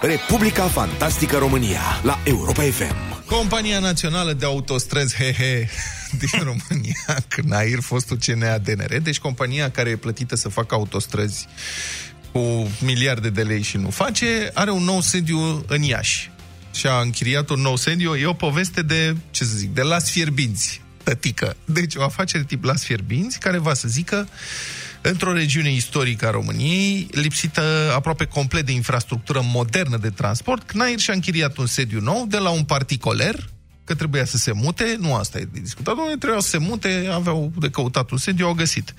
Republica Fantastică România la Europa FM. Compania Națională de Autostrăzi HH din România, CNAIR, fostul CNADNR, deci compania care e plătită să facă autostrăzi cu miliarde de lei și nu face, are un nou sediu în Iași. Și a închiriat un nou sediu. E o poveste de, ce să zic, de las fierbinți, tătică. Deci o afacere tip las fierbinți, care va să zică într-o regiune istorică a României, lipsită aproape complet de infrastructură modernă de transport, CNAIR și-a închiriat un sediu nou de la un particoler, că trebuia să se mute, nu asta e de discutat, oamenii trebuiau să se mute, aveau de căutat un sediu, au găsit.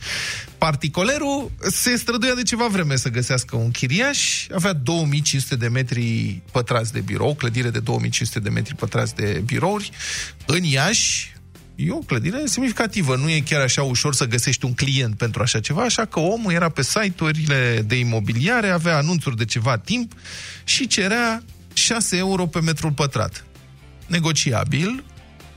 Particolerul se străduia de ceva vreme să găsească un chiriaș, avea 2500 de metri pătrați de birou, clădire de 2500 de metri pătrați de birouri, în Iași, e o clădire semnificativă. Nu e chiar așa ușor să găsești un client pentru așa ceva, așa că omul era pe site-urile de imobiliare, avea anunțuri de ceva timp și cerea 6 euro pe metrul pătrat. Negociabil,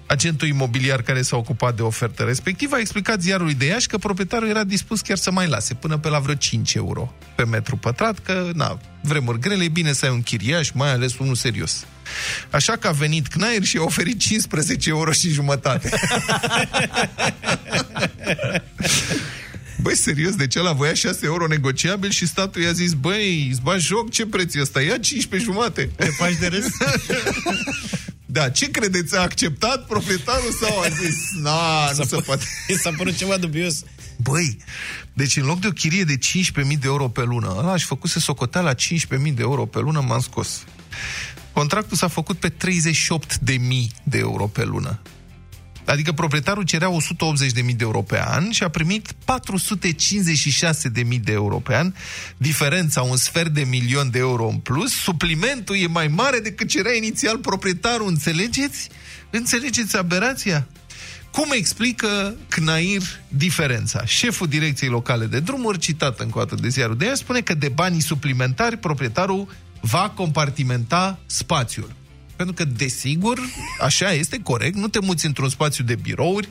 agentul imobiliar care s-a ocupat de ofertă respectivă a explicat ziarului de Iași că proprietarul era dispus chiar să mai lase, până pe la vreo 5 euro pe metru pătrat, că, na, vremuri grele, e bine să ai un chiriaș, mai ales unul serios. Așa că a venit Knair și a oferit 15 euro și jumătate. Băi, serios, de ce la voia 6 euro negociabil și statul i-a zis, băi, îți bagi joc, ce preț e ăsta? Ia 15 jumate. Te faci de râs? Da, ce credeți? A acceptat proprietarul sau a zis, na, nu se poate. S-a părut ceva dubios. Băi, deci în loc de o chirie de 15.000 de euro pe lună, ăla aș făcut să socotea la 15.000 de euro pe lună, m-am scos. Contractul s-a făcut pe 38.000 de euro pe lună. Adică proprietarul cerea 180.000 de euro pe an și a primit 456.000 de euro pe an, diferența un sfert de milion de euro în plus, suplimentul e mai mare decât cerea inițial proprietarul, înțelegeți? Înțelegeți aberația? Cum explică CNAIR diferența? Șeful Direcției Locale de Drumuri, citat încă o dată de ziarul de aia, spune că de banii suplimentari proprietarul va compartimenta spațiul. Pentru că, desigur, așa este corect, nu te muți într-un spațiu de birouri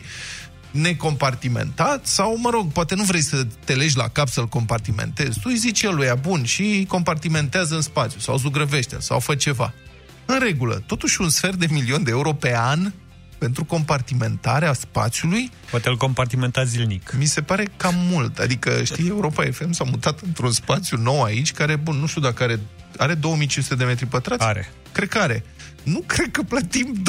necompartimentat sau, mă rog, poate nu vrei să te legi la cap să-l compartimentezi. Tu îi zici el lui bun și compartimentează în spațiu sau zugrăvește sau fă ceva. În regulă, totuși un sfert de milion de euro pe an pentru compartimentarea spațiului. Poate îl compartimenta zilnic. Mi se pare cam mult. Adică, știi, Europa FM s-a mutat într-un spațiu nou aici, care, bun, nu știu dacă are, are 2500 de metri pătrați? Are. Cred că are. Nu cred că plătim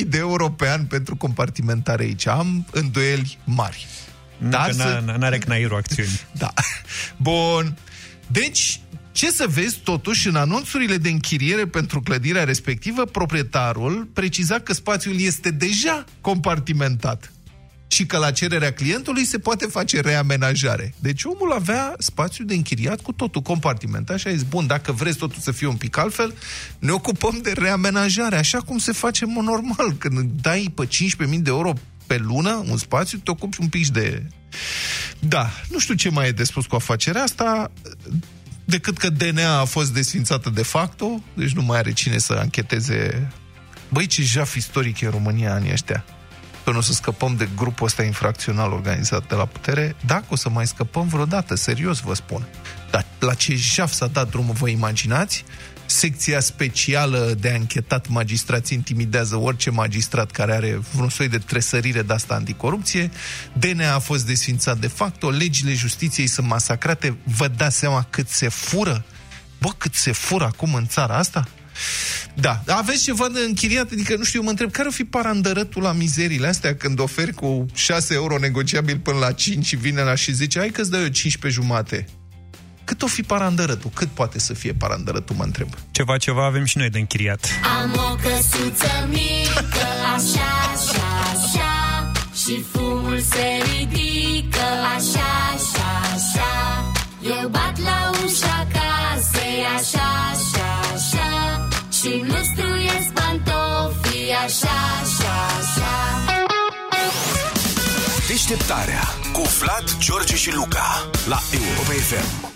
250.000 de euro pe an pentru compartimentare aici. Am îndoieli mari. Dar să... n-are cnairul acțiuni. Da. Bun. Deci, ce să vezi, totuși, în anunțurile de închiriere pentru clădirea respectivă, proprietarul preciza că spațiul este deja compartimentat și că la cererea clientului se poate face reamenajare. Deci omul avea spațiu de închiriat cu totul compartimentat și a zis, bun, dacă vreți totul să fie un pic altfel, ne ocupăm de reamenajare, așa cum se face în normal. Când dai pe 15.000 de euro pe lună un spațiu, te ocupi un pic de... Da, nu știu ce mai e de spus cu afacerea asta, decât că DNA a fost desfințată de facto, deci nu mai are cine să ancheteze. Băi, ce jaf istoric e România anii ăștia până o să scăpăm de grupul ăsta infracțional organizat de la putere, dacă o să mai scăpăm vreodată, serios vă spun. Dar la ce jaf s-a dat drumul, vă imaginați? Secția specială de anchetat magistrați intimidează orice magistrat care are vreun soi de tresărire de asta anticorupție. DNA a fost desfințat de facto, legile justiției sunt masacrate. Vă dați seama cât se fură? Bă, cât se fură acum în țara asta? Da, aveți ceva de închiriat? Adică, nu știu, mă întreb, care o fi parandărătul la mizerile astea când oferi cu 6 euro negociabil până la 5 și vine la și zice, hai că-ți dai eu 5 pe jumate. Cât o fi parandărătul? Cât poate să fie parandărătul, mă întreb? Ceva, ceva avem și noi de închiriat. Am o căsuță mică, așa, așa, așa, și fumul se ridică, așa, așa, așa. Eu bat la ușa casei, așa, așa, așa, și nu struiesc pantofii, așa, așa, așa. Deșteptarea cu Vlad, George și Luca la Europa FM.